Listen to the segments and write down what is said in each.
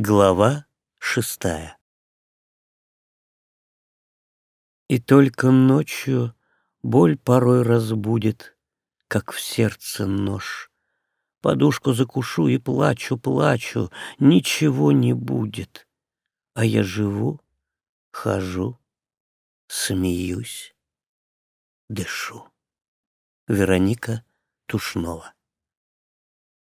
Глава шестая И только ночью боль порой разбудит, Как в сердце нож. Подушку закушу и плачу, плачу, Ничего не будет. А я живу, хожу, смеюсь, дышу. Вероника Тушнова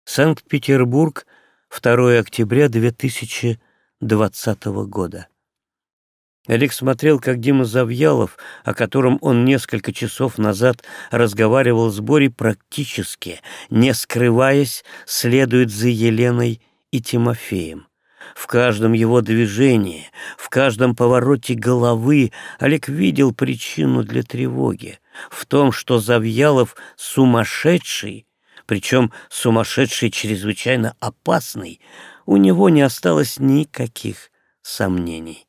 Санкт-Петербург — 2 октября 2020 года. Олег смотрел, как Дима Завьялов, о котором он несколько часов назад разговаривал с Борей, практически, не скрываясь, следует за Еленой и Тимофеем. В каждом его движении, в каждом повороте головы Олег видел причину для тревоги. В том, что Завьялов сумасшедший — причем сумасшедший чрезвычайно опасный, у него не осталось никаких сомнений.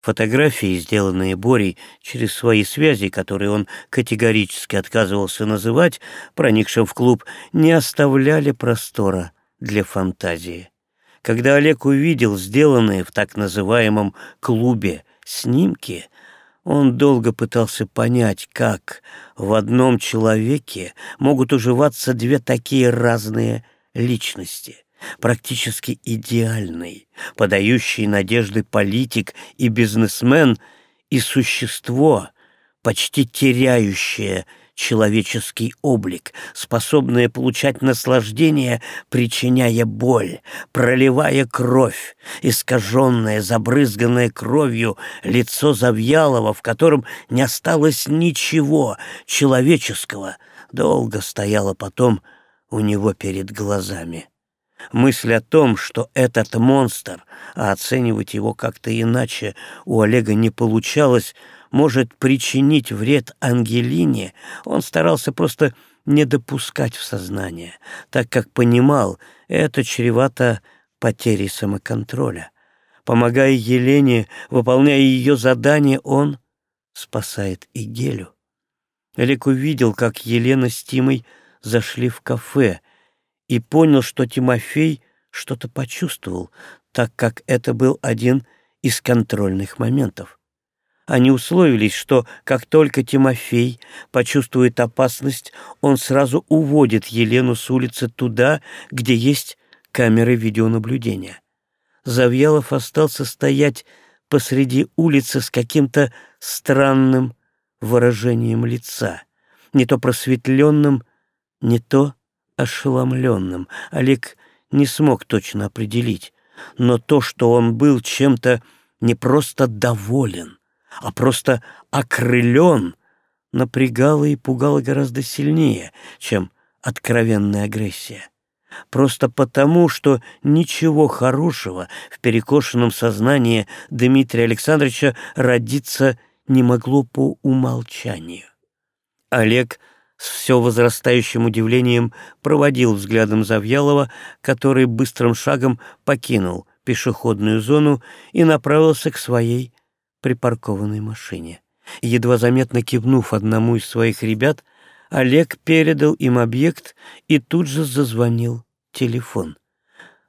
Фотографии, сделанные Борей через свои связи, которые он категорически отказывался называть, проникшим в клуб, не оставляли простора для фантазии. Когда Олег увидел сделанные в так называемом «клубе» снимки, он долго пытался понять, как в одном человеке могут уживаться две такие разные личности, практически идеальный, подающий надежды политик и бизнесмен, и существо, почти теряющее человеческий облик, способные получать наслаждение, причиняя боль, проливая кровь, искаженное, забрызганное кровью лицо Завьялова, в котором не осталось ничего человеческого, долго стояло потом у него перед глазами. Мысль о том, что этот монстр, а оценивать его как-то иначе у Олега не получалось, может причинить вред Ангелине, он старался просто не допускать в сознание, так как понимал, это чревато потерей самоконтроля. Помогая Елене, выполняя ее задание, он спасает и Гелю. Олег увидел, как Елена с Тимой зашли в кафе и понял, что Тимофей что-то почувствовал, так как это был один из контрольных моментов. Они условились, что как только Тимофей почувствует опасность, он сразу уводит Елену с улицы туда, где есть камеры видеонаблюдения. Завьялов остался стоять посреди улицы с каким-то странным выражением лица, не то просветленным, не то ошеломленным. Олег не смог точно определить, но то, что он был чем-то не просто доволен, а просто окрылен, напрягало и пугало гораздо сильнее, чем откровенная агрессия. Просто потому, что ничего хорошего в перекошенном сознании Дмитрия Александровича родиться не могло по умолчанию. Олег с все возрастающим удивлением проводил взглядом Завьялова, который быстрым шагом покинул пешеходную зону и направился к своей припаркованной машине. Едва заметно кивнув одному из своих ребят, Олег передал им объект и тут же зазвонил телефон.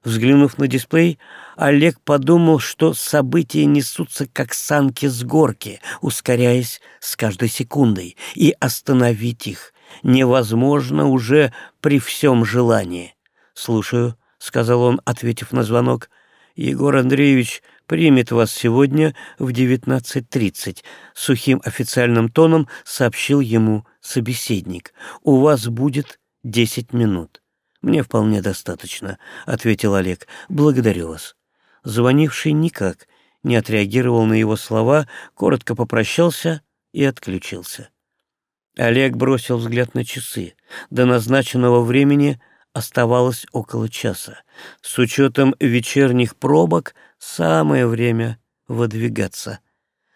Взглянув на дисплей, Олег подумал, что события несутся как санки с горки, ускоряясь с каждой секундой, и остановить их невозможно уже при всем желании. «Слушаю», — сказал он, ответив на звонок. «Егор Андреевич примет вас сегодня в 19.30», — сухим официальным тоном сообщил ему собеседник. «У вас будет 10 минут». «Мне вполне достаточно», — ответил Олег. «Благодарю вас». Звонивший никак не отреагировал на его слова, коротко попрощался и отключился. Олег бросил взгляд на часы. До назначенного времени оставалось около часа. С учетом вечерних пробок самое время выдвигаться.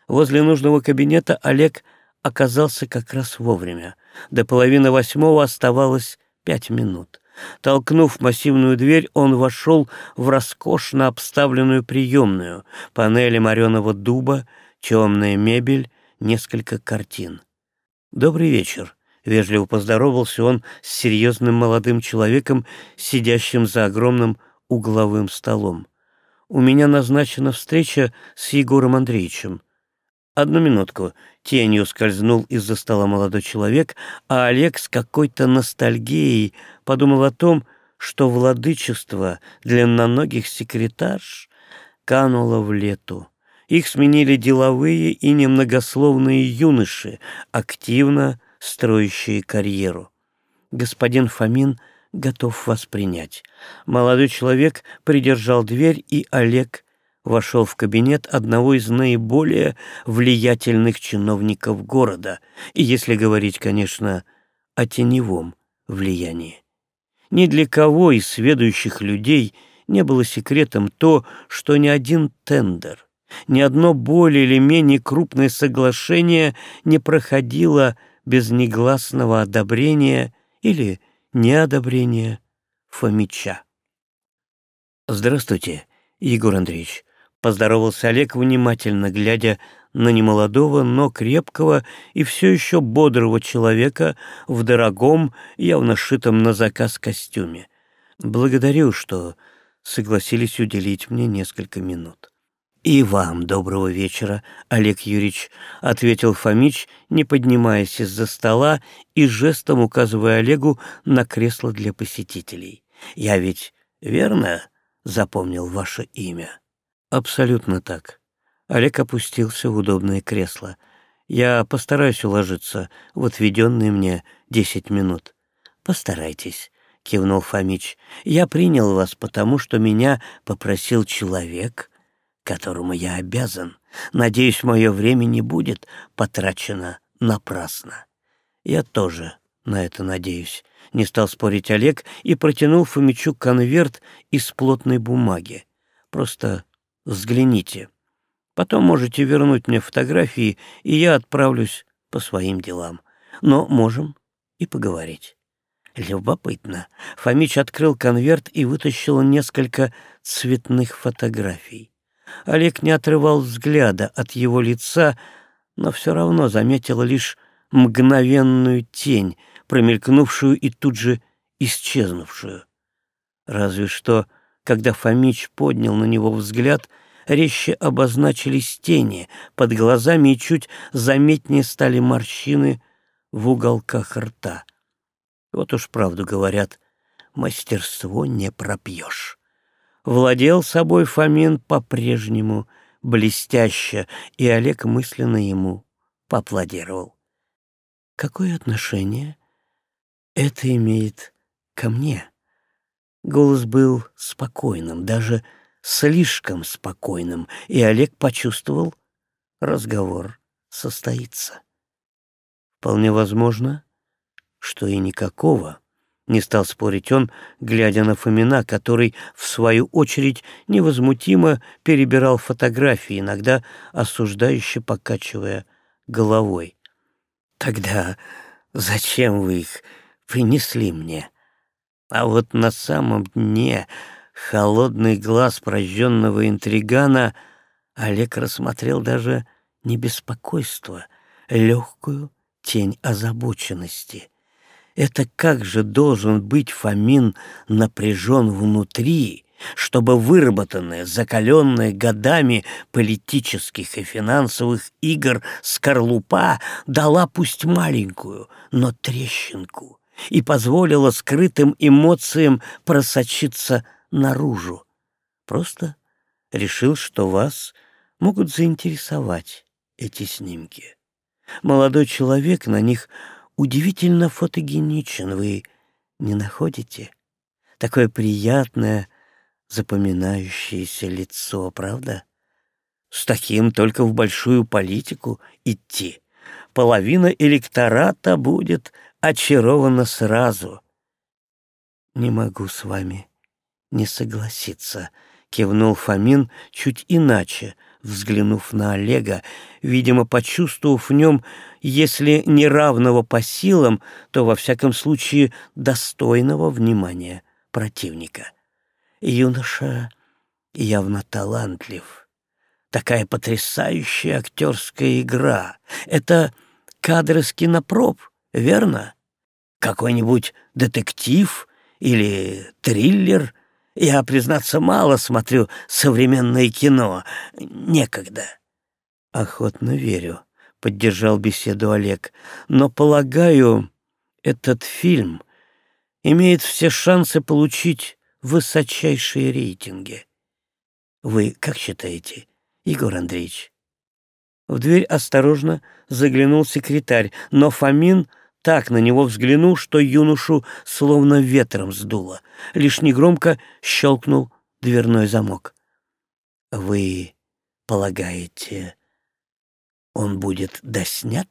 Возле нужного кабинета Олег оказался как раз вовремя. До половины восьмого оставалось пять минут. Толкнув массивную дверь, он вошел в роскошно обставленную приемную, панели мореного дуба, темная мебель, несколько картин. «Добрый вечер», — вежливо поздоровался он с серьезным молодым человеком, сидящим за огромным угловым столом. у меня назначена встреча с Егором Андреевичем. Одну минутку. Тенью скользнул из-за стола молодой человек, а Олег с какой-то ностальгией подумал о том, что владычество длинноногих секретарш кануло в лету. Их сменили деловые и немногословные юноши, активно строящие карьеру. Господин Фомин готов вас принять. Молодой человек придержал дверь, и Олег вошел в кабинет одного из наиболее влиятельных чиновников города, и если говорить, конечно, о теневом влиянии. Ни для кого из сведущих людей не было секретом то, что ни один тендер, ни одно более или менее крупное соглашение не проходило без негласного одобрения или неодобрения Фомича. «Здравствуйте, Егор Андреевич», — поздоровался Олег, внимательно глядя на немолодого, но крепкого и все еще бодрого человека в дорогом, явно шитом на заказ костюме. «Благодарю, что согласились уделить мне несколько минут». «И вам доброго вечера, Олег Юрьевич», — ответил Фомич, не поднимаясь из-за стола и жестом указывая Олегу на кресло для посетителей. «Я ведь верно запомнил ваше имя?» «Абсолютно так». Олег опустился в удобное кресло. «Я постараюсь уложиться в отведенные мне десять минут». «Постарайтесь», — кивнул Фомич. «Я принял вас потому, что меня попросил человек» которому я обязан. Надеюсь, мое время не будет потрачено напрасно. Я тоже на это надеюсь. Не стал спорить Олег и протянул Фомичу конверт из плотной бумаги. Просто взгляните. Потом можете вернуть мне фотографии, и я отправлюсь по своим делам. Но можем и поговорить. Любопытно. Фомич открыл конверт и вытащил несколько цветных фотографий. Олег не отрывал взгляда от его лица, но все равно заметил лишь мгновенную тень, промелькнувшую и тут же исчезнувшую. Разве что, когда Фомич поднял на него взгляд, резче обозначились тени под глазами и чуть заметнее стали морщины в уголках рта. Вот уж правду говорят, мастерство не пропьешь. Владел собой Фомин по-прежнему блестяще, и Олег мысленно ему поаплодировал. «Какое отношение это имеет ко мне?» Голос был спокойным, даже слишком спокойным, и Олег почувствовал, разговор состоится. Вполне возможно, что и никакого. Не стал спорить он, глядя на Фомина, который, в свою очередь, невозмутимо перебирал фотографии, иногда осуждающе покачивая головой. «Тогда зачем вы их принесли мне?» А вот на самом дне холодный глаз прожженного интригана Олег рассмотрел даже не беспокойство, легкую тень озабоченности — это как же должен быть Фомин напряжен внутри, чтобы выработанная, закаленная годами политических и финансовых игр скорлупа дала пусть маленькую, но трещинку и позволила скрытым эмоциям просочиться наружу. Просто решил, что вас могут заинтересовать эти снимки. Молодой человек на них удивительно фотогеничен, вы не находите? Такое приятное, запоминающееся лицо, правда? С таким только в большую политику идти. Половина электората будет очарована сразу. Не могу с вами не согласиться, кивнул Фомин чуть иначе, взглянув на Олега, видимо, почувствовав в нем, если не равного по силам, то, во всяком случае, достойного внимания противника. Юноша явно талантлив. Такая потрясающая актерская игра. Это кадры с кинопроб, верно? Какой-нибудь детектив или триллер — Я, признаться, мало смотрю современное кино. Некогда. Охотно верю, — поддержал беседу Олег. Но, полагаю, этот фильм имеет все шансы получить высочайшие рейтинги. Вы как считаете, Егор Андреевич? В дверь осторожно заглянул секретарь, но Фомин так на него взглянул, что юношу словно ветром сдуло. Лишь негромко щелкнул дверной замок. «Вы полагаете, он будет доснят?»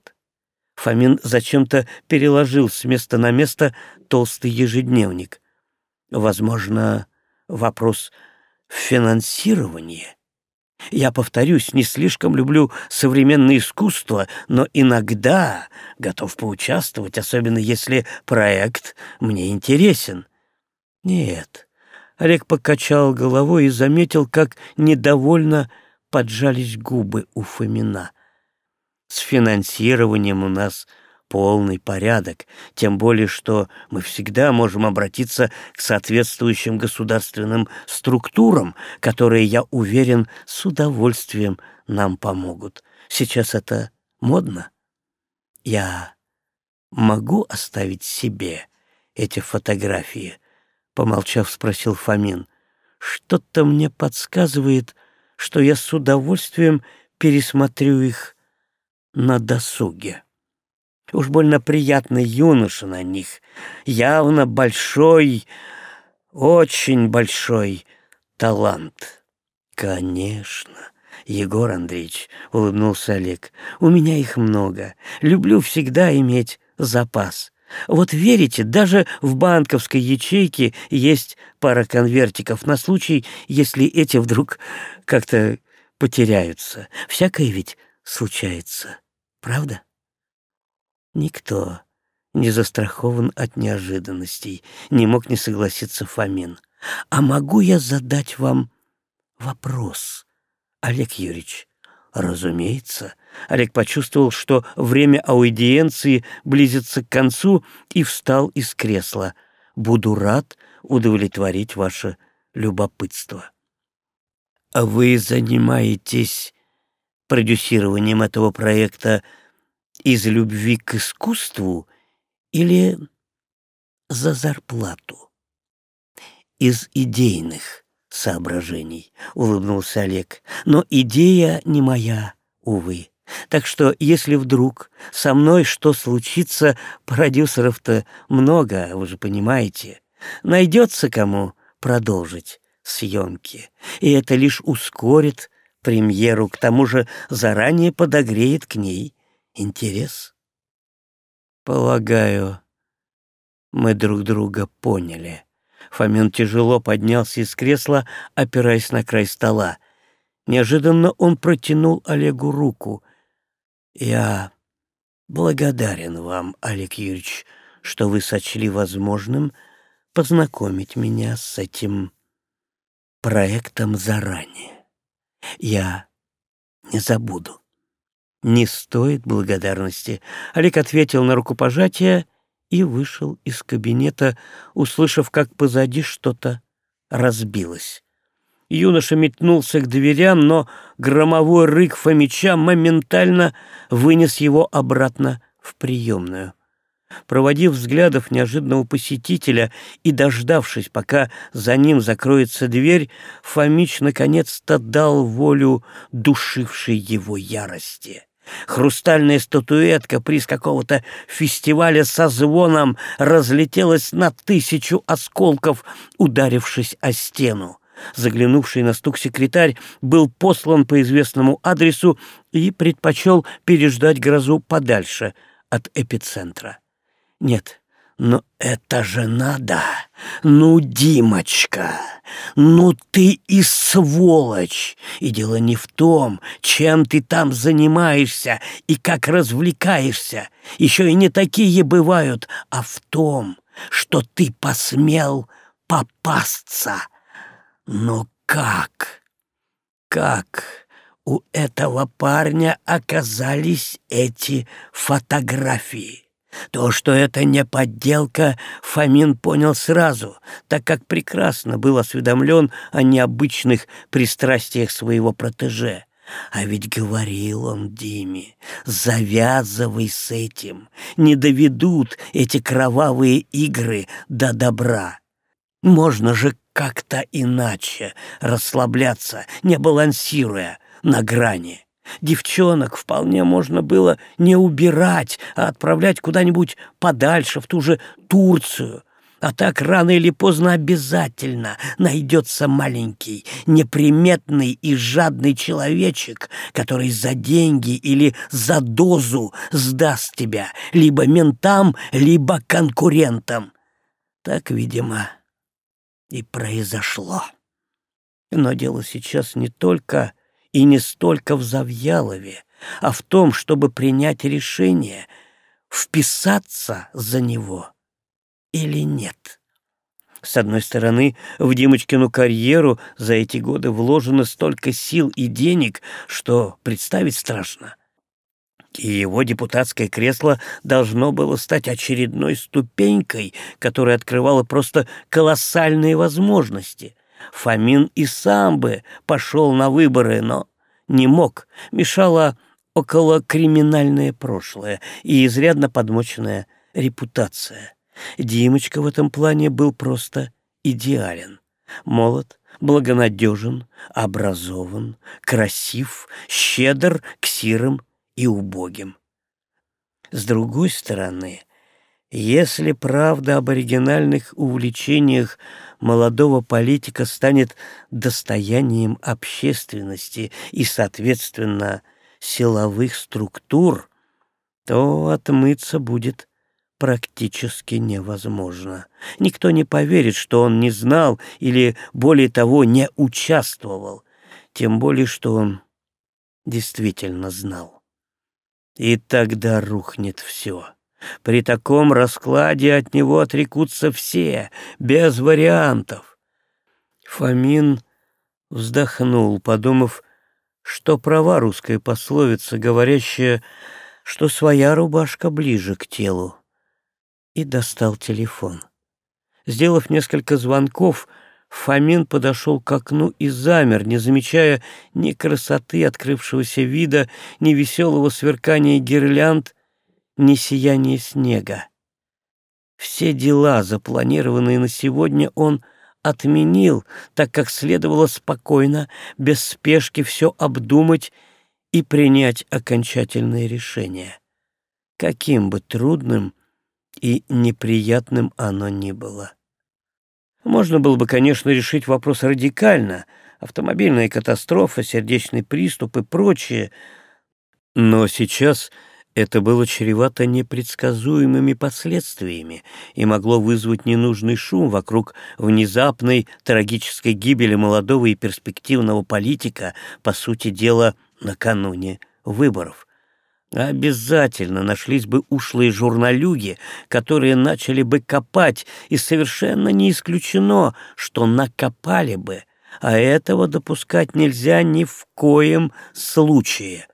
Фомин зачем-то переложил с места на место толстый ежедневник. «Возможно, вопрос финансирования?» Я повторюсь, не слишком люблю современное искусство, но иногда готов поучаствовать, особенно если проект мне интересен. Нет. Олег покачал головой и заметил, как недовольно поджались губы у Фомина. С финансированием у нас полный порядок, тем более что мы всегда можем обратиться к соответствующим государственным структурам, которые, я уверен, с удовольствием нам помогут. Сейчас это модно. Я могу оставить себе эти фотографии? Помолчав, спросил Фомин. Что-то мне подсказывает, что я с удовольствием пересмотрю их на досуге. Уж больно приятный юноша на них. Явно большой, очень большой талант. Конечно, Егор Андреевич, улыбнулся Олег, у меня их много. Люблю всегда иметь запас. Вот верите, даже в банковской ячейке есть пара конвертиков на случай, если эти вдруг как-то потеряются. Всякое ведь случается, правда? Никто не застрахован от неожиданностей, не мог не согласиться Фомин. А могу я задать вам вопрос, Олег Юрьевич? Разумеется. Олег почувствовал, что время аудиенции близится к концу и встал из кресла. Буду рад удовлетворить ваше любопытство. А вы занимаетесь продюсированием этого проекта из любви к искусству или за зарплату? Из идейных соображений, улыбнулся Олег. Но идея не моя, увы. Так что, если вдруг со мной что случится, продюсеров-то много, вы же понимаете. Найдется кому продолжить съемки, и это лишь ускорит премьеру, к тому же заранее подогреет к ней интерес? Полагаю, мы друг друга поняли. Фомин тяжело поднялся из кресла, опираясь на край стола. Неожиданно он протянул Олегу руку. «Я благодарен вам, Олег Юрьевич, что вы сочли возможным познакомить меня с этим проектом заранее. Я не забуду. «Не стоит благодарности». Олег ответил на рукопожатие и вышел из кабинета, услышав, как позади что-то разбилось. Юноша метнулся к дверям, но громовой рык Фомича моментально вынес его обратно в приемную. Проводив взглядов неожиданного посетителя и дождавшись, пока за ним закроется дверь, Фомич наконец-то дал волю душившей его ярости. Хрустальная статуэтка, приз какого-то фестиваля со звоном, разлетелась на тысячу осколков, ударившись о стену. Заглянувший на стук секретарь был послан по известному адресу и предпочел переждать грозу подальше от эпицентра. Нет, но это же надо! Ну, Димочка, ну ты и сволочь! И дело не в том, чем ты там занимаешься и как развлекаешься. Еще и не такие бывают, а в том, что ты посмел попасться. Но как? Как у этого парня оказались эти фотографии? То, что это не подделка, Фомин понял сразу, так как прекрасно был осведомлен о необычных пристрастиях своего протеже. А ведь говорил он Диме, завязывай с этим, не доведут эти кровавые игры до добра. Можно же как-то иначе расслабляться, не балансируя на грани. Девчонок вполне можно было не убирать, а отправлять куда-нибудь подальше, в ту же Турцию. А так рано или поздно обязательно найдется маленький, неприметный и жадный человечек, который за деньги или за дозу сдаст тебя либо ментам, либо конкурентам. Так, видимо, и произошло. Но дело сейчас не только и не столько в Завьялове, а в том, чтобы принять решение, вписаться за него или нет. С одной стороны, в Димочкину карьеру за эти годы вложено столько сил и денег, что представить страшно. И его депутатское кресло должно было стать очередной ступенькой, которая открывала просто колоссальные возможности — Фомин и сам бы пошел на выборы, но не мог. Мешало около криминальное прошлое и изрядно подмоченная репутация. Димочка в этом плане был просто идеален. Молод, благонадежен, образован, красив, щедр к сирым и убогим. С другой стороны, если правда об оригинальных увлечениях молодого политика станет достоянием общественности и, соответственно, силовых структур, то отмыться будет практически невозможно. Никто не поверит, что он не знал или, более того, не участвовал, тем более, что он действительно знал. И тогда рухнет все. При таком раскладе от него отрекутся все, без вариантов. Фомин вздохнул, подумав, что права русская пословица, говорящая, что своя рубашка ближе к телу, и достал телефон. Сделав несколько звонков, Фомин подошел к окну и замер, не замечая ни красоты открывшегося вида, ни веселого сверкания гирлянд, ни сияние снега. Все дела, запланированные на сегодня, он отменил, так как следовало спокойно, без спешки все обдумать и принять окончательное решение, каким бы трудным и неприятным оно ни было. Можно было бы, конечно, решить вопрос радикально, автомобильная катастрофа, сердечный приступ и прочее, но сейчас это было чревато непредсказуемыми последствиями и могло вызвать ненужный шум вокруг внезапной трагической гибели молодого и перспективного политика, по сути дела, накануне выборов. Обязательно нашлись бы ушлые журналюги, которые начали бы копать, и совершенно не исключено, что накопали бы, а этого допускать нельзя ни в коем случае.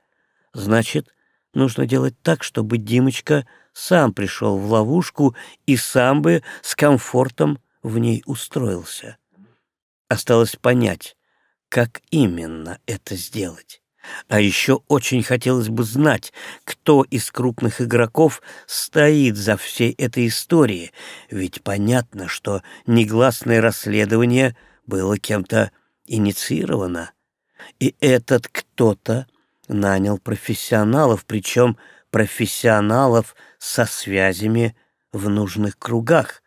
Значит, Нужно делать так, чтобы Димочка сам пришел в ловушку и сам бы с комфортом в ней устроился. Осталось понять, как именно это сделать. А еще очень хотелось бы знать, кто из крупных игроков стоит за всей этой историей, ведь понятно, что негласное расследование было кем-то инициировано. И этот кто-то нанял профессионалов, причем профессионалов со связями в нужных кругах.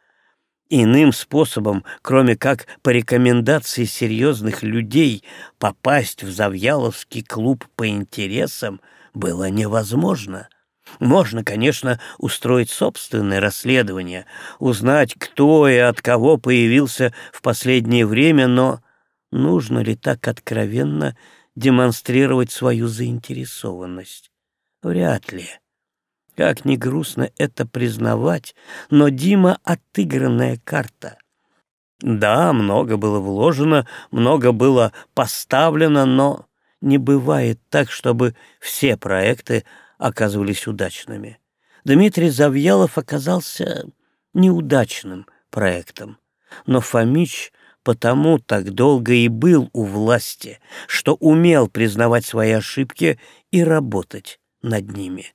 Иным способом, кроме как по рекомендации серьезных людей, попасть в Завьяловский клуб по интересам было невозможно. Можно, конечно, устроить собственное расследование, узнать, кто и от кого появился в последнее время, но нужно ли так откровенно демонстрировать свою заинтересованность. Вряд ли. Как ни грустно это признавать, но Дима — отыгранная карта. Да, много было вложено, много было поставлено, но не бывает так, чтобы все проекты оказывались удачными. Дмитрий Завьялов оказался неудачным проектом, но Фомич потому так долго и был у власти, что умел признавать свои ошибки и работать над ними.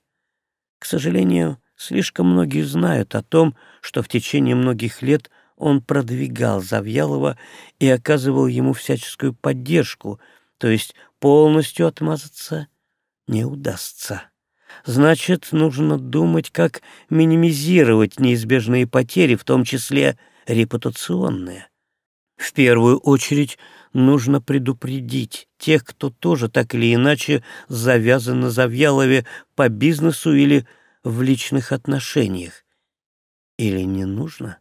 К сожалению, слишком многие знают о том, что в течение многих лет он продвигал Завьялова и оказывал ему всяческую поддержку, то есть полностью отмазаться не удастся. Значит, нужно думать, как минимизировать неизбежные потери, в том числе репутационные. В первую очередь нужно предупредить тех, кто тоже так или иначе завязан на Завьялове по бизнесу или в личных отношениях. Или не нужно?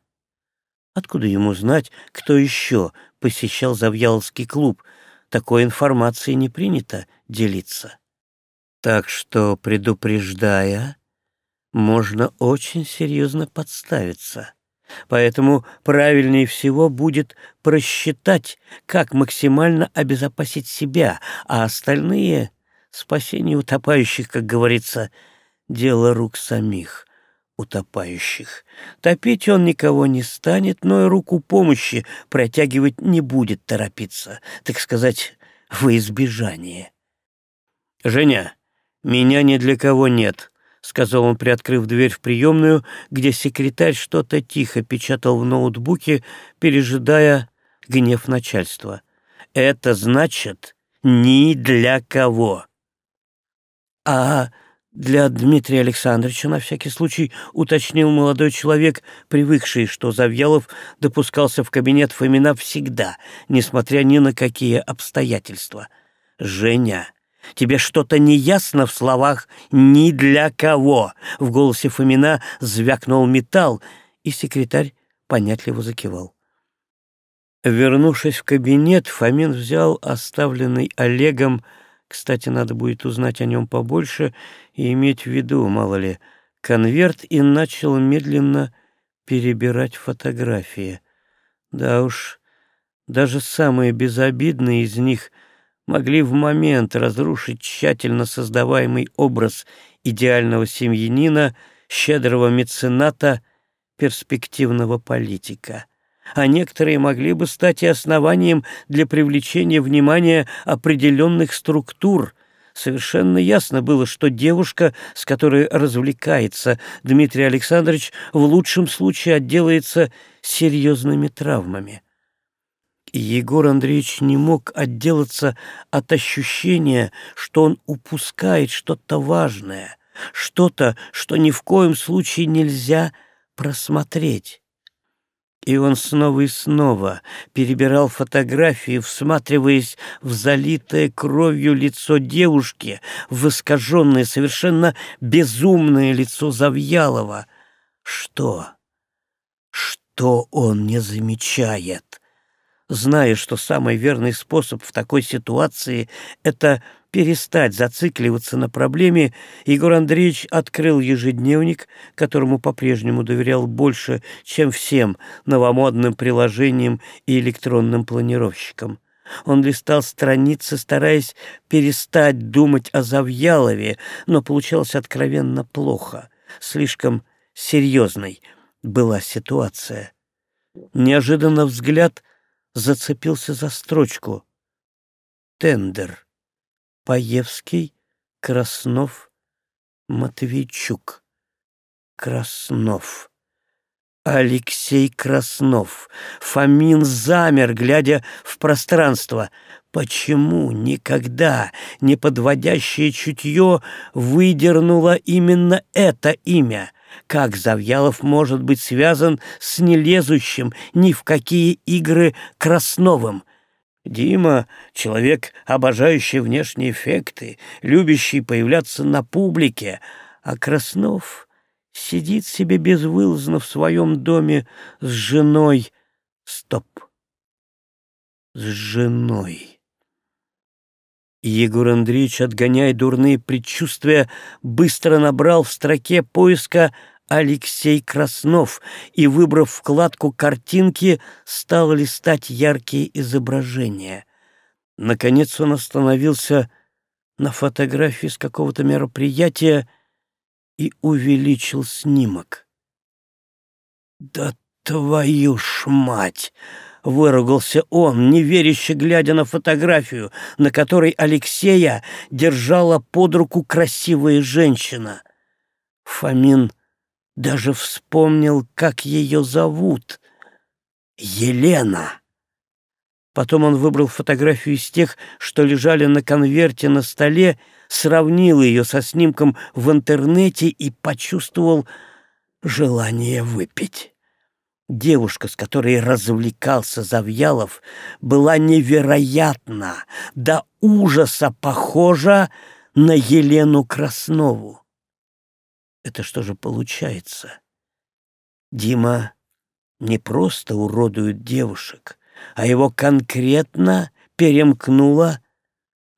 Откуда ему знать, кто еще посещал Завьяловский клуб? Такой информации не принято делиться. Так что, предупреждая, можно очень серьезно подставиться. Поэтому правильнее всего будет просчитать, как максимально обезопасить себя, а остальные — спасение утопающих, как говорится, дело рук самих утопающих. Топить он никого не станет, но и руку помощи протягивать не будет торопиться, так сказать, во избежание. «Женя, меня ни для кого нет», — сказал он, приоткрыв дверь в приемную, где секретарь что-то тихо печатал в ноутбуке, пережидая гнев начальства. «Это значит ни для кого». «А для Дмитрия Александровича, на всякий случай, уточнил молодой человек, привыкший, что Завьялов допускался в кабинет Фомина всегда, несмотря ни на какие обстоятельства. «Женя, Тебе что-то неясно в словах «ни для кого». В голосе Фомина звякнул металл, и секретарь понятливо закивал. Вернувшись в кабинет, Фомин взял оставленный Олегом, кстати, надо будет узнать о нем побольше и иметь в виду, мало ли, конверт и начал медленно перебирать фотографии. Да уж, даже самые безобидные из них — могли в момент разрушить тщательно создаваемый образ идеального семьянина, щедрого мецената, перспективного политика. А некоторые могли бы стать и основанием для привлечения внимания определенных структур. Совершенно ясно было, что девушка, с которой развлекается Дмитрий Александрович, в лучшем случае отделается серьезными травмами. Егор Андреевич не мог отделаться от ощущения, что он упускает что-то важное, что-то, что ни в коем случае нельзя просмотреть. И он снова и снова перебирал фотографии, всматриваясь в залитое кровью лицо девушки, в искаженное, совершенно безумное лицо Завьялова. Что? Что он не замечает? Зная, что самый верный способ в такой ситуации — это перестать зацикливаться на проблеме, Егор Андреевич открыл ежедневник, которому по-прежнему доверял больше, чем всем новомодным приложениям и электронным планировщикам. Он листал страницы, стараясь перестать думать о Завьялове, но получалось откровенно плохо. Слишком серьезной была ситуация. Неожиданно взгляд зацепился за строчку. Тендер. Паевский, Краснов, Матвейчук. Краснов. Алексей Краснов. Фомин замер, глядя в пространство. Почему никогда не подводящее чутье выдернуло именно это имя? Как Завьялов может быть связан с нелезущим ни в какие игры Красновым? Дима — человек, обожающий внешние эффекты, любящий появляться на публике, а Краснов сидит себе безвылазно в своем доме с женой. Стоп. С женой. Егор Андреевич, отгоняя дурные предчувствия, быстро набрал в строке поиска Алексей Краснов и, выбрав вкладку «Картинки», стал листать яркие изображения. Наконец он остановился на фотографии с какого-то мероприятия и увеличил снимок. «Да твою ж мать!» — выругался он, неверяще глядя на фотографию, на которой Алексея держала под руку красивая женщина. Фомин даже вспомнил, как ее зовут. Елена. Потом он выбрал фотографию из тех, что лежали на конверте на столе, сравнил ее со снимком в интернете и почувствовал желание выпить. Девушка, с которой развлекался Завьялов, была невероятно, до ужаса похожа на Елену Краснову. Это что же получается? Дима не просто уродует девушек, а его конкретно перемкнуло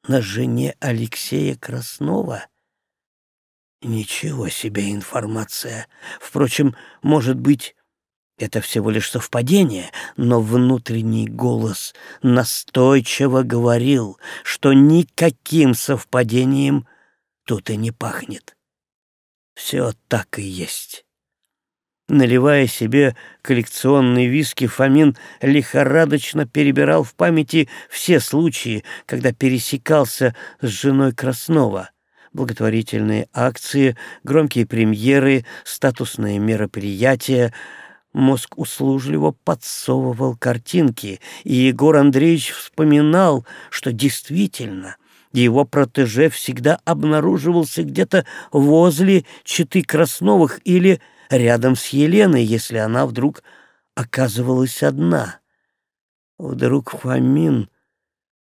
на жене Алексея Краснова. Ничего себе информация. Впрочем, может быть, это всего лишь совпадение, но внутренний голос настойчиво говорил, что никаким совпадением тут и не пахнет. Все так и есть. Наливая себе коллекционные виски, Фомин лихорадочно перебирал в памяти все случаи, когда пересекался с женой Краснова. Благотворительные акции, громкие премьеры, статусные мероприятия. Мозг услужливо подсовывал картинки, и Егор Андреевич вспоминал, что действительно его протеже всегда обнаруживался где-то возле Читы Красновых или рядом с Еленой, если она вдруг оказывалась одна. Вдруг Фомин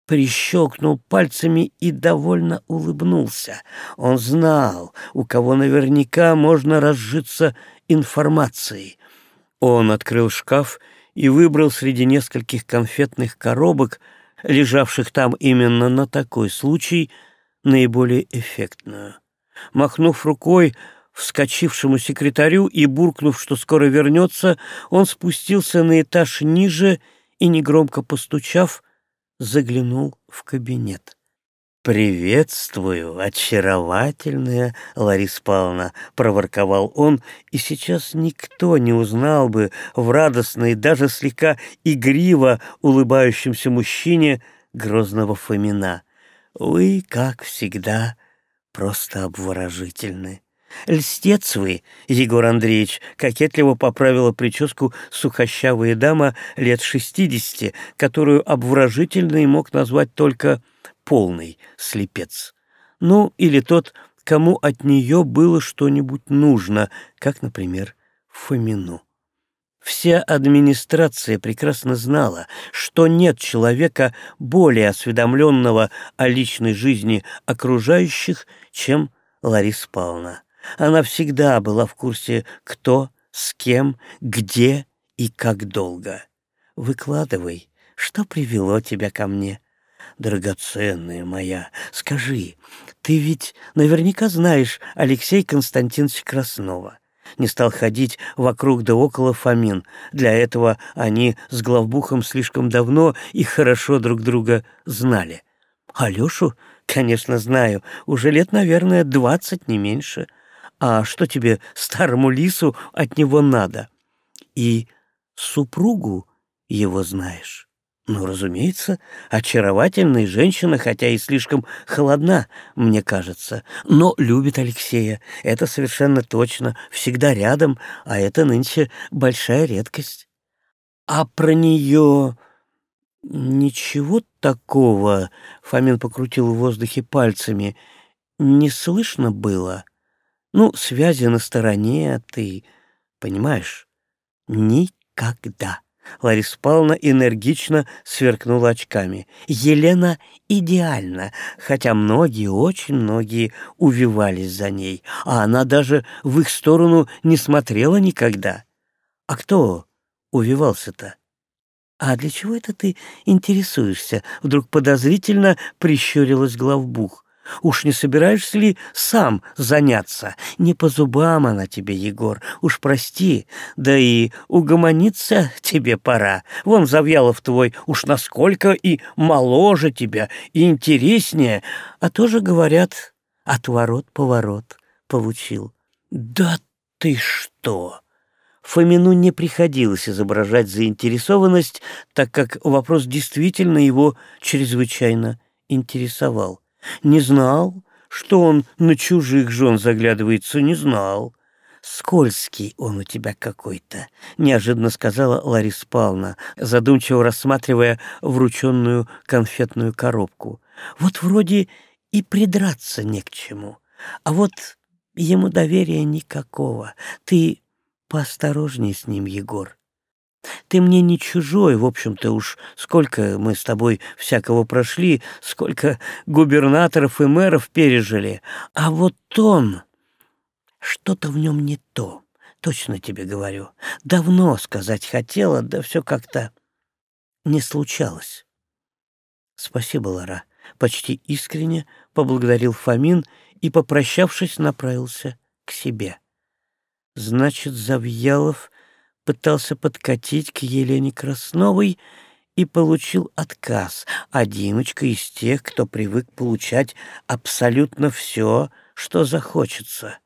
прищелкнул пальцами и довольно улыбнулся. Он знал, у кого наверняка можно разжиться информацией. Он открыл шкаф и выбрал среди нескольких конфетных коробок, лежавших там именно на такой случай, наиболее эффектную. Махнув рукой, вскочившему секретарю и буркнув, что скоро вернется, он спустился на этаж ниже и, негромко постучав, заглянул в кабинет. «Приветствую, очаровательная Лариса Павловна!» — проворковал он, и сейчас никто не узнал бы в радостной, даже слегка игриво улыбающемся мужчине грозного Фомина. «Вы, как всегда, просто обворожительны!» «Льстец вы, Егор Андреевич!» — кокетливо поправила прическу сухощавая дама лет шестидесяти, которую обворожительный мог назвать только полный слепец. Ну, или тот, кому от нее было что-нибудь нужно, как, например, Фомину. Вся администрация прекрасно знала, что нет человека более осведомленного о личной жизни окружающих, чем Лариса Павловна. Она всегда была в курсе, кто, с кем, где и как долго. Выкладывай, что привело тебя ко мне. Драгоценная моя, скажи, ты ведь наверняка знаешь Алексея Константиновича Краснова. Не стал ходить вокруг да около Фомин. Для этого они с главбухом слишком давно и хорошо друг друга знали. Алешу, конечно, знаю, уже лет, наверное, двадцать, не меньше. А что тебе, старому лису, от него надо? И супругу его знаешь. Ну, разумеется, очаровательная женщина, хотя и слишком холодна, мне кажется, но любит Алексея. Это совершенно точно, всегда рядом, а это нынче большая редкость. А про нее ничего такого, Фомин покрутил в воздухе пальцами, не слышно было. — ну, связи на стороне, ты понимаешь? Никогда. Лариса Павловна энергично сверкнула очками. Елена идеальна, хотя многие, очень многие увивались за ней, а она даже в их сторону не смотрела никогда. А кто увивался-то? «А для чего это ты интересуешься?» Вдруг подозрительно прищурилась главбух. Уж не собираешься ли сам заняться? Не по зубам она тебе, Егор, уж прости. Да и угомониться тебе пора. Вон Завьялов твой уж насколько и моложе тебя, и интереснее. А тоже, говорят, отворот-поворот получил. «Да ты что!» Фомину не приходилось изображать заинтересованность, так как вопрос действительно его чрезвычайно интересовал. Не знал, что он на чужих жен заглядывается, не знал. «Скользкий он у тебя какой-то», — неожиданно сказала Лариса Павловна, задумчиво рассматривая врученную конфетную коробку. «Вот вроде и придраться не к чему, а вот ему доверия никакого. Ты поосторожней с ним, Егор. Ты мне не чужой, в общем-то уж сколько мы с тобой всякого прошли, сколько губернаторов и мэров пережили. А вот он, что-то в нем не то, точно тебе говорю. Давно сказать хотела, да все как-то не случалось. Спасибо, Лара, почти искренне поблагодарил Фомин и, попрощавшись, направился к себе. Значит, Завьялов пытался подкатить к Елене Красновой и получил отказ, а Димочка из тех, кто привык получать абсолютно все, что захочется.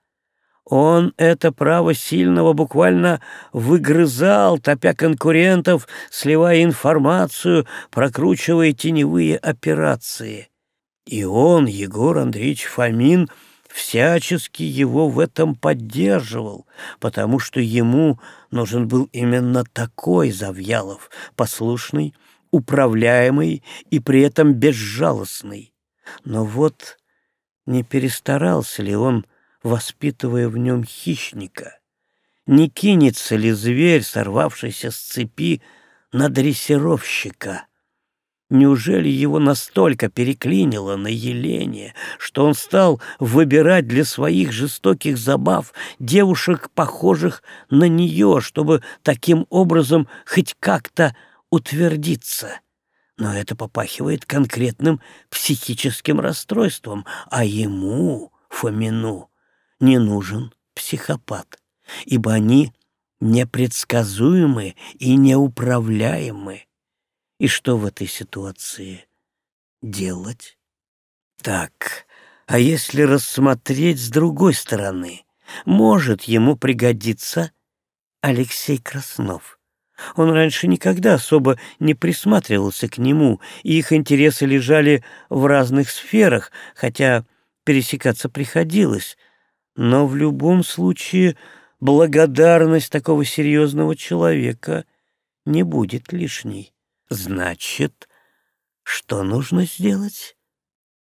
Он это право сильного буквально выгрызал, топя конкурентов, сливая информацию, прокручивая теневые операции. И он, Егор Андреевич Фомин, всячески его в этом поддерживал, потому что ему нужен был именно такой Завьялов, послушный, управляемый и при этом безжалостный. Но вот не перестарался ли он, воспитывая в нем хищника? Не кинется ли зверь, сорвавшийся с цепи, на дрессировщика? Неужели его настолько переклинило на Елене, что он стал выбирать для своих жестоких забав девушек, похожих на нее, чтобы таким образом хоть как-то утвердиться? Но это попахивает конкретным психическим расстройством, а ему, Фомину, не нужен психопат, ибо они непредсказуемы и неуправляемы. И что в этой ситуации делать? Так, а если рассмотреть с другой стороны, может ему пригодиться Алексей Краснов. Он раньше никогда особо не присматривался к нему, и их интересы лежали в разных сферах, хотя пересекаться приходилось. Но в любом случае благодарность такого серьезного человека не будет лишней. Значит, что нужно сделать?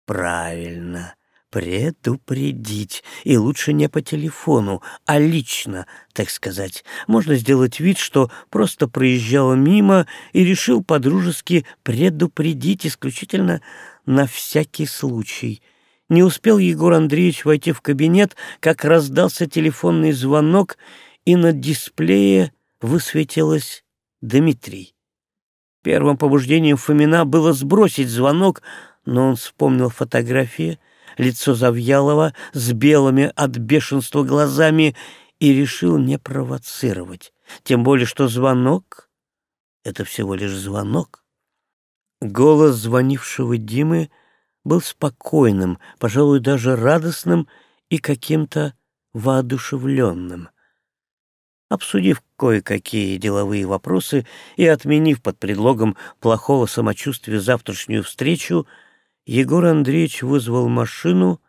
Правильно, предупредить. И лучше не по телефону, а лично, так сказать. Можно сделать вид, что просто проезжал мимо и решил подружески предупредить исключительно на всякий случай. Не успел Егор Андреевич войти в кабинет, как раздался телефонный звонок, и на дисплее высветилось «Дмитрий». Первым побуждением Фомина было сбросить звонок, но он вспомнил фотографии, лицо Завьялова с белыми от бешенства глазами и решил не провоцировать. Тем более, что звонок — это всего лишь звонок. Голос звонившего Димы был спокойным, пожалуй, даже радостным и каким-то воодушевленным — Обсудив кое-какие деловые вопросы и отменив под предлогом плохого самочувствия завтрашнюю встречу, Егор Андреевич вызвал машину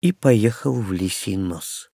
и поехал в Лисий нос.